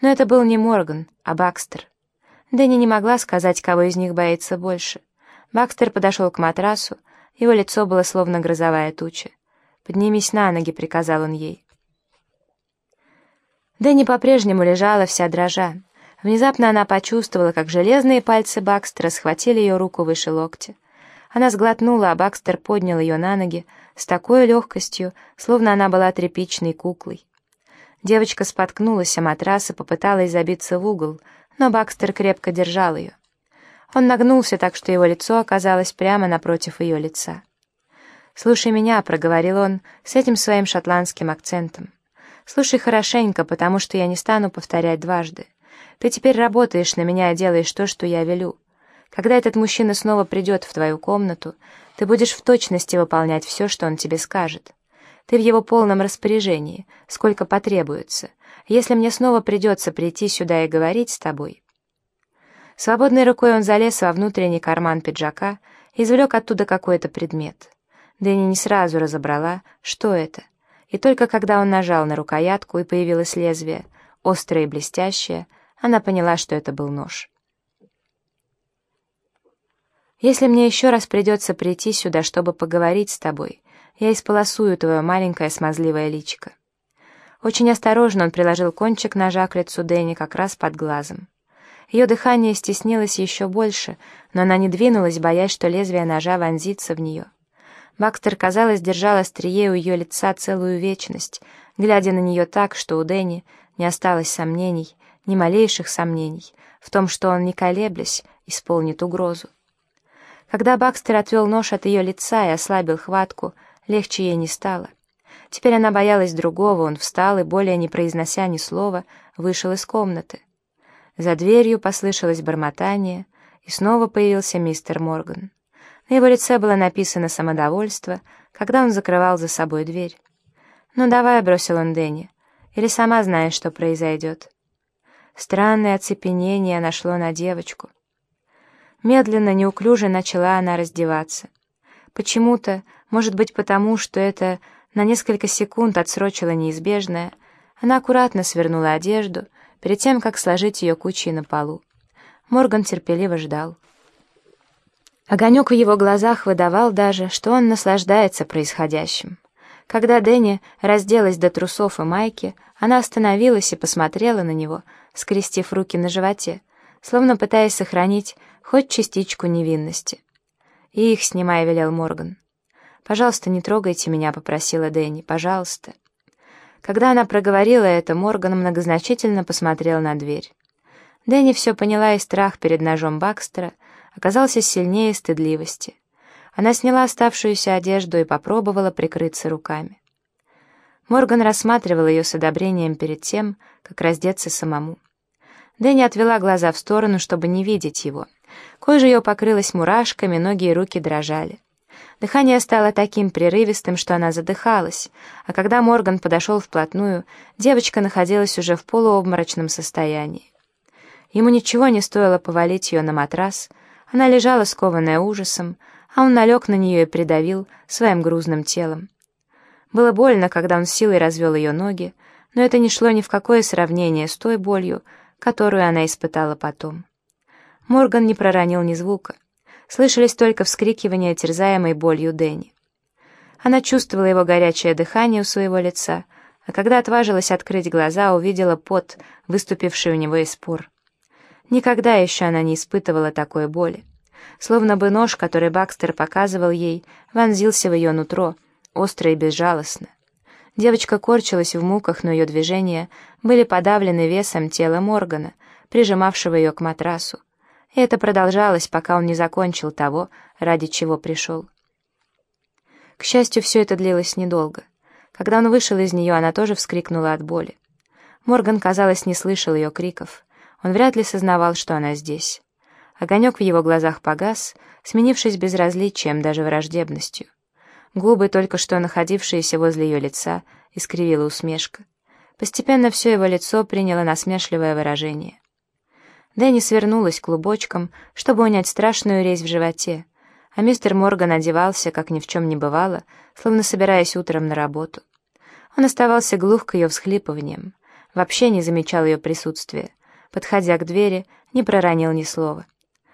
Но это был не Морган, а Бакстер. Дэнни не могла сказать, кого из них боится больше. Бакстер подошел к матрасу, его лицо было словно грозовая туча. «Поднимись на ноги», — приказал он ей. Дэнни по-прежнему лежала вся дрожа. Внезапно она почувствовала, как железные пальцы Бакстера схватили ее руку выше локтя. Она сглотнула, а Бакстер поднял ее на ноги с такой легкостью, словно она была тряпичной куклой. Девочка споткнулась о матрас и попыталась забиться в угол, но Бакстер крепко держал ее. Он нагнулся так, что его лицо оказалось прямо напротив ее лица. «Слушай меня», — проговорил он с этим своим шотландским акцентом. «Слушай хорошенько, потому что я не стану повторять дважды. Ты теперь работаешь на меня и делаешь то, что я велю. Когда этот мужчина снова придет в твою комнату, ты будешь в точности выполнять все, что он тебе скажет. Ты в его полном распоряжении, сколько потребуется. Если мне снова придется прийти сюда и говорить с тобой...» Свободной рукой он залез во внутренний карман пиджака и извлек оттуда какой-то предмет. Дэнни не сразу разобрала, что это. И только когда он нажал на рукоятку и появилось лезвие, острое и блестящее, она поняла, что это был нож. «Если мне еще раз придется прийти сюда, чтобы поговорить с тобой, я исполосую твое маленькое смазливое личико». Очень осторожно он приложил кончик ножа к лицу Дэнни как раз под глазом. Ее дыхание стеснилось еще больше, но она не двинулась, боясь, что лезвие ножа вонзится в нее. Бакстер, казалось, держал острие у ее лица целую вечность, глядя на нее так, что у Дэнни не осталось сомнений, ни малейших сомнений, в том, что он, не колеблясь, исполнит угрозу. Когда Бакстер отвел нож от ее лица и ослабил хватку, легче ей не стало. Теперь она боялась другого, он встал и, более не произнося ни слова, вышел из комнаты. За дверью послышалось бормотание, и снова появился мистер Морган. На его лице было написано самодовольство, когда он закрывал за собой дверь. «Ну давай», — бросил он Дэнни, — «или сама знаешь, что произойдет». Странное оцепенение нашло на девочку. Медленно, неуклюже начала она раздеваться. Почему-то, может быть потому, что это на несколько секунд отсрочило неизбежное, она аккуратно свернула одежду — перед тем, как сложить ее кучей на полу. Морган терпеливо ждал. Огонек в его глазах выдавал даже, что он наслаждается происходящим. Когда Дэнни разделась до трусов и майки, она остановилась и посмотрела на него, скрестив руки на животе, словно пытаясь сохранить хоть частичку невинности. «И их снимай», — велел Морган. «Пожалуйста, не трогайте меня», — попросила Дэнни. «Пожалуйста». Когда она проговорила это, Морган многозначительно посмотрел на дверь. Дэнни все поняла, и страх перед ножом Бакстера оказался сильнее стыдливости. Она сняла оставшуюся одежду и попробовала прикрыться руками. Морган рассматривал ее с одобрением перед тем, как раздеться самому. Дэнни отвела глаза в сторону, чтобы не видеть его. Кожа ее покрылась мурашками, ноги и руки дрожали. Дыхание стало таким прерывистым, что она задыхалась, а когда Морган подошел вплотную, девочка находилась уже в полуобморочном состоянии. Ему ничего не стоило повалить ее на матрас, она лежала скованная ужасом, а он налег на нее и придавил своим грузным телом. Было больно, когда он силой развел ее ноги, но это не шло ни в какое сравнение с той болью, которую она испытала потом. Морган не проронил ни звука слышались только вскрикивания, терзаемой болью Дэнни. Она чувствовала его горячее дыхание у своего лица, а когда отважилась открыть глаза, увидела пот, выступивший у него из пор. Никогда еще она не испытывала такой боли. Словно бы нож, который Бакстер показывал ей, вонзился в ее нутро, остро и безжалостно. Девочка корчилась в муках, но ее движения были подавлены весом тела Моргана, прижимавшего ее к матрасу. Это продолжалось, пока он не закончил того, ради чего пришел. К счастью, все это длилось недолго. Когда он вышел из нее, она тоже вскрикнула от боли. Морган, казалось, не слышал ее криков. Он вряд ли сознавал, что она здесь. Огонек в его глазах погас, сменившись безразличием, даже враждебностью. Губы, только что находившиеся возле ее лица, искривила усмешка. Постепенно все его лицо приняло насмешливое выражение. Дэнни свернулась клубочком, чтобы унять страшную резь в животе, а мистер Морган одевался, как ни в чем не бывало, словно собираясь утром на работу. Он оставался глух к ее всхлипываниям. вообще не замечал ее присутствия. Подходя к двери, не проронил ни слова.